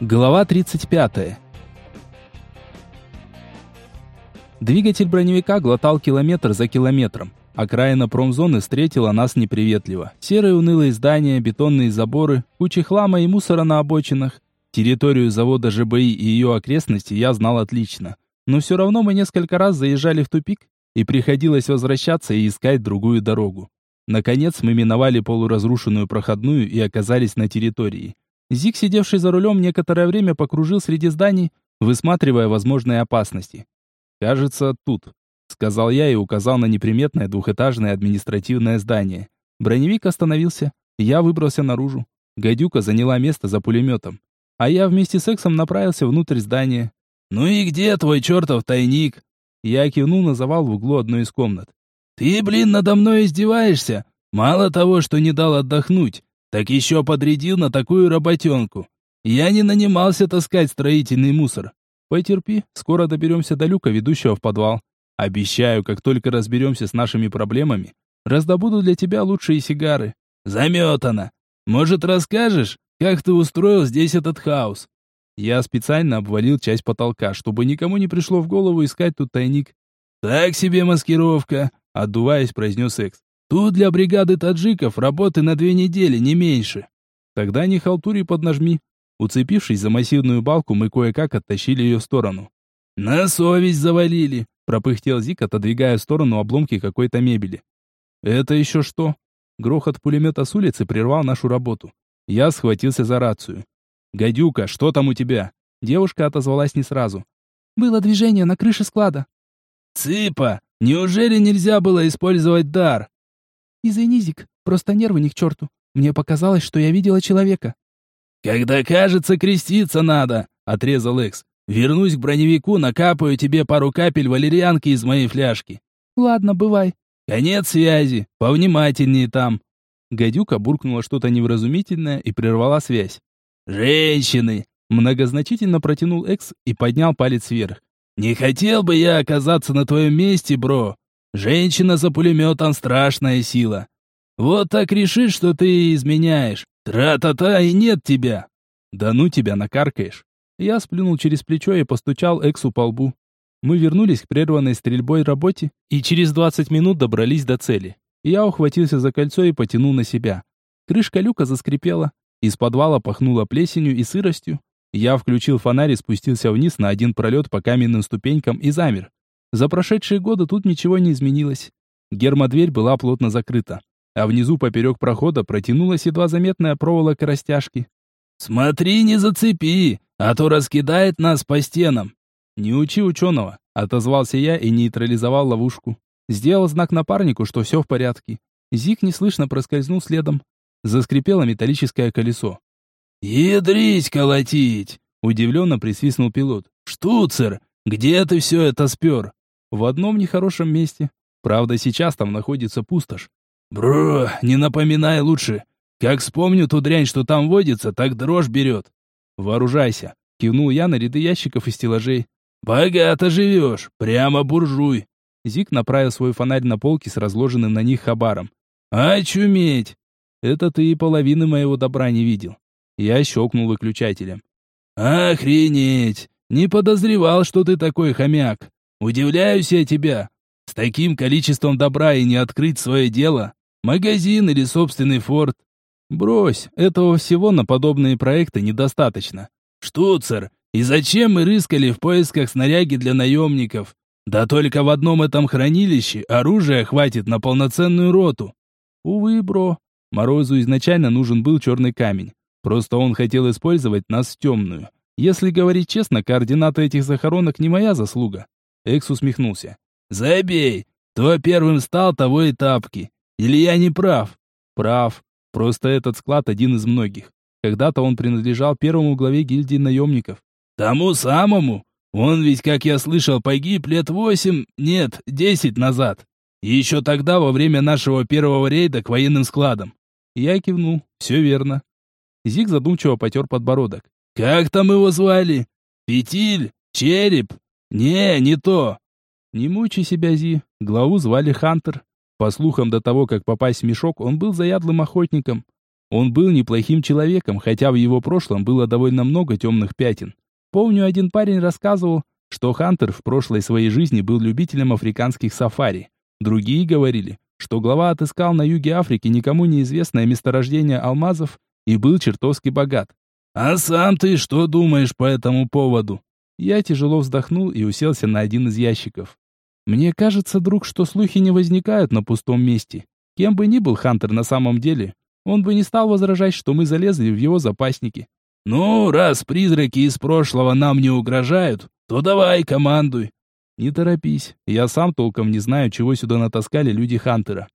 Глава 35. Двигатель броневика глотал километр за километром. Окраина промзоны встретила нас неприветливо. Серые унылые здания, бетонные заборы, куча хлама и мусора на обочинах. Территорию завода ЖБИ и ее окрестности я знал отлично. Но все равно мы несколько раз заезжали в тупик, и приходилось возвращаться и искать другую дорогу. Наконец мы миновали полуразрушенную проходную и оказались на территории. Зик, сидевший за рулем, некоторое время покружил среди зданий, высматривая возможные опасности. «Кажется, тут», — сказал я и указал на неприметное двухэтажное административное здание. Броневик остановился. Я выбрался наружу. Гадюка заняла место за пулеметом. А я вместе с Эксом направился внутрь здания. «Ну и где твой чертов тайник?» Я кивнул на завал в углу одной из комнат. «Ты, блин, надо мной издеваешься? Мало того, что не дал отдохнуть, так еще подрядил на такую работенку. Я не нанимался таскать строительный мусор. Потерпи, скоро доберемся до люка, ведущего в подвал. Обещаю, как только разберемся с нашими проблемами, раздобуду для тебя лучшие сигары. Заметано. Может, расскажешь, как ты устроил здесь этот хаос? Я специально обвалил часть потолка, чтобы никому не пришло в голову искать тут тайник. Так себе маскировка, отдуваясь, произнес Экс. Тут для бригады таджиков работы на две недели, не меньше. Тогда не халтури поднажми. Уцепившись за массивную балку, мы кое-как оттащили ее в сторону. На совесть завалили, пропыхтел Зик, отодвигая в сторону обломки какой-то мебели. Это еще что? Грохот пулемета с улицы прервал нашу работу. Я схватился за рацию. «Гадюка, что там у тебя?» Девушка отозвалась не сразу. «Было движение на крыше склада». «Цыпа, неужели нельзя было использовать дар?» «Извини, Зик, просто нервы ни к черту. Мне показалось, что я видела человека». «Когда кажется, креститься надо», — отрезал Экс. «Вернусь к броневику, накапаю тебе пару капель валерьянки из моей фляжки». «Ладно, бывай». «Конец связи. Повнимательнее там». Гадюка буркнула что-то невразумительное и прервала связь. «Женщины!» Многозначительно протянул Экс и поднял палец вверх. «Не хотел бы я оказаться на твоем месте, бро. Женщина за пулеметом страшная сила. Вот так решишь, что ты изменяешь. Тра-та-та, и нет тебя. Да ну тебя накаркаешь. Я сплюнул через плечо и постучал Эксу по лбу. Мы вернулись к прерванной стрельбой работе и через 20 минут добрались до цели. Я ухватился за кольцо и потянул на себя. Крышка люка заскрипела. Из подвала пахнуло плесенью и сыростью. Я включил фонарь и спустился вниз на один пролет по каменным ступенькам и замер. За прошедшие годы тут ничего не изменилось. Гермодверь была плотно закрыта, а внизу поперек прохода протянулась едва заметная проволока растяжки. «Смотри, не зацепи, а то раскидает нас по стенам!» «Не учи ученого», — отозвался я и нейтрализовал ловушку. Сделал знак напарнику, что все в порядке. Зик неслышно проскользнул следом. Заскрипело металлическое колесо. «Ядрить колотить!» — удивленно присвистнул пилот. «Штуцер, где ты все это спер?» В одном нехорошем месте. Правда, сейчас там находится пустошь. Бро, не напоминай лучше. Как вспомню ту дрянь, что там водится, так дрожь берет. Вооружайся. Кивнул я на ряды ящиков и стеллажей. Богато живешь, прямо буржуй. Зик направил свой фонарь на полки с разложенным на них хабаром. «Очуметь!» «Это ты и половины моего добра не видел». Я щелкнул выключателем. «Охренеть! Не подозревал, что ты такой хомяк. Удивляюсь я тебя. С таким количеством добра и не открыть свое дело. Магазин или собственный форт. Брось, этого всего на подобные проекты недостаточно. Штуцер, и зачем мы рыскали в поисках снаряги для наемников? Да только в одном этом хранилище оружия хватит на полноценную роту. Увы, бро. Морозу изначально нужен был черный камень. Просто он хотел использовать нас в темную. Если говорить честно, координаты этих захоронок не моя заслуга. Экс усмехнулся. «Забей! Кто первым стал, того и тапки. Или я не прав?» «Прав. Просто этот склад один из многих. Когда-то он принадлежал первому главе гильдии наемников». «Тому самому? Он ведь, как я слышал, погиб лет восемь, нет, десять назад. Еще тогда, во время нашего первого рейда к военным складам». Я кивнул. «Все верно». Зиг задумчиво потер подбородок. «Как там его звали? Петиль? Череп? «Не, не то!» «Не мучай себя, Зи. Главу звали Хантер. По слухам, до того, как попасть в мешок, он был заядлым охотником. Он был неплохим человеком, хотя в его прошлом было довольно много темных пятен. Помню, один парень рассказывал, что Хантер в прошлой своей жизни был любителем африканских сафари. Другие говорили, что глава отыскал на юге Африки никому неизвестное месторождение алмазов и был чертовски богат. «А сам ты что думаешь по этому поводу?» Я тяжело вздохнул и уселся на один из ящиков. Мне кажется, друг, что слухи не возникают на пустом месте. Кем бы ни был Хантер на самом деле, он бы не стал возражать, что мы залезли в его запасники. «Ну, раз призраки из прошлого нам не угрожают, то давай, командуй». «Не торопись, я сам толком не знаю, чего сюда натаскали люди Хантера».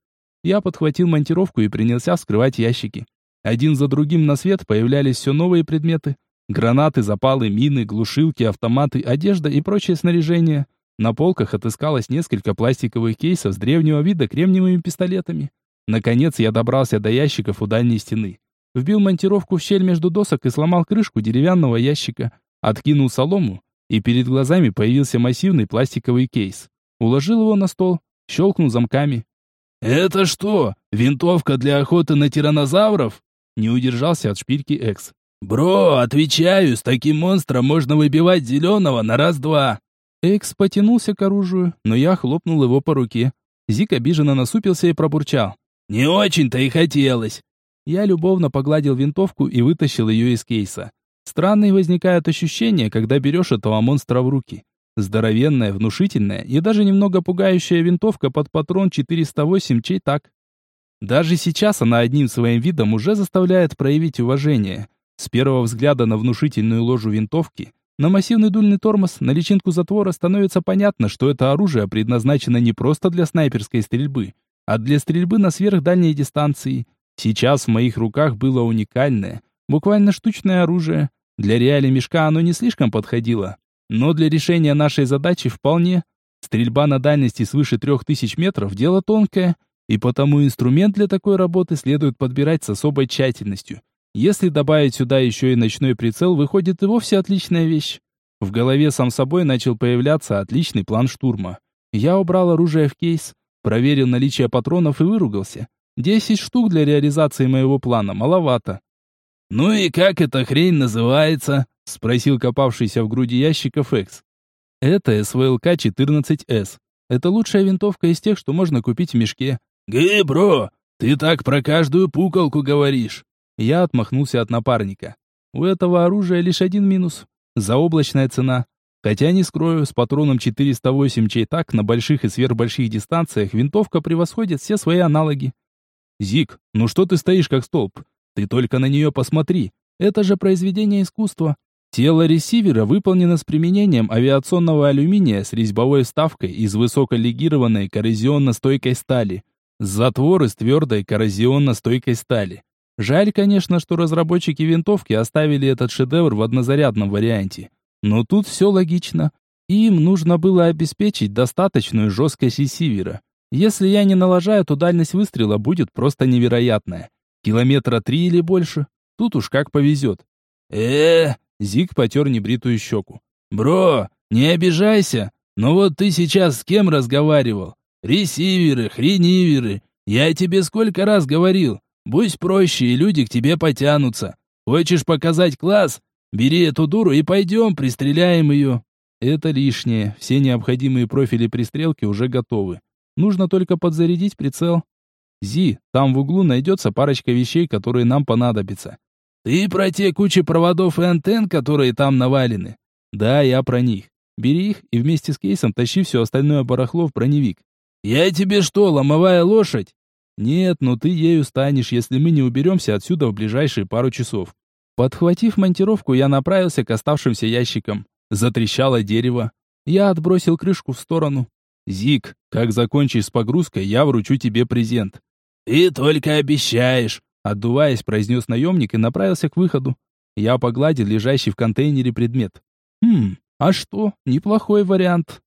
Я подхватил монтировку и принялся вскрывать ящики. Один за другим на свет появлялись все новые предметы. Гранаты, запалы, мины, глушилки, автоматы, одежда и прочее снаряжение. На полках отыскалось несколько пластиковых кейсов с древнего вида кремниевыми пистолетами. Наконец я добрался до ящиков у дальней стены. Вбил монтировку в щель между досок и сломал крышку деревянного ящика. Откинул солому, и перед глазами появился массивный пластиковый кейс. Уложил его на стол, щелкнул замками. «Это что, винтовка для охоты на тиранозавров?» Не удержался от шпильки Экс. «Бро, отвечаю, с таким монстром можно выбивать зеленого на раз-два». Экс потянулся к оружию, но я хлопнул его по руке. Зик обиженно насупился и пробурчал. «Не очень-то и хотелось». Я любовно погладил винтовку и вытащил ее из кейса. Странные возникают ощущения, когда берешь этого монстра в руки. Здоровенная, внушительная и даже немного пугающая винтовка под патрон 408 чей так. Даже сейчас она одним своим видом уже заставляет проявить уважение. С первого взгляда на внушительную ложу винтовки, на массивный дульный тормоз, на личинку затвора становится понятно, что это оружие предназначено не просто для снайперской стрельбы, а для стрельбы на сверхдальней дистанции. Сейчас в моих руках было уникальное, буквально штучное оружие. Для реали мешка оно не слишком подходило, но для решения нашей задачи вполне. Стрельба на дальности свыше 3000 метров – дело тонкое – и потому инструмент для такой работы следует подбирать с особой тщательностью. Если добавить сюда еще и ночной прицел, выходит и вовсе отличная вещь. В голове сам собой начал появляться отличный план штурма. Я убрал оружие в кейс, проверил наличие патронов и выругался. Десять штук для реализации моего плана маловато. «Ну и как эта хрень называется?» — спросил копавшийся в груди ящиков Экс. «Это СВЛК-14С. Это лучшая винтовка из тех, что можно купить в мешке. «Гы, бро, ты так про каждую пуколку говоришь!» Я отмахнулся от напарника. У этого оружия лишь один минус. Заоблачная цена. Хотя не скрою, с патроном 408 чей-так на больших и сверхбольших дистанциях винтовка превосходит все свои аналоги. «Зик, ну что ты стоишь как столб? Ты только на нее посмотри. Это же произведение искусства. Тело ресивера выполнено с применением авиационного алюминия с резьбовой вставкой из высоколегированной коррозионно-стойкой стали. Затвор из твердой коррозионно-стойкой стали. Жаль, конечно, что разработчики винтовки оставили этот шедевр в однозарядном варианте. Но тут все логично. Им нужно было обеспечить достаточную жесткость ресивера. Если я не налажаю, то дальность выстрела будет просто невероятная. Километра три или больше. Тут уж как повезет. э Зик потер небритую щеку. «Бро, не обижайся, но вот ты сейчас с кем разговаривал? Ресиверы, хрениверы. Я тебе сколько раз говорил. Будь проще, и люди к тебе потянутся. Хочешь показать класс? Бери эту дуру и пойдем, пристреляем ее. Это лишнее. Все необходимые профили пристрелки уже готовы. Нужно только подзарядить прицел. Зи, там в углу найдется парочка вещей, которые нам понадобятся. Ты про те кучи проводов и антенн, которые там навалены? Да, я про них. Бери их и вместе с кейсом тащи все остальное барахло в броневик. «Я тебе что, ломовая лошадь?» «Нет, но ты ею станешь, если мы не уберемся отсюда в ближайшие пару часов». Подхватив монтировку, я направился к оставшимся ящикам. Затрещало дерево. Я отбросил крышку в сторону. «Зик, как закончишь с погрузкой, я вручу тебе презент». «Ты только обещаешь», — отдуваясь, произнес наемник и направился к выходу. Я погладил лежащий в контейнере предмет. «Хм, а что, неплохой вариант».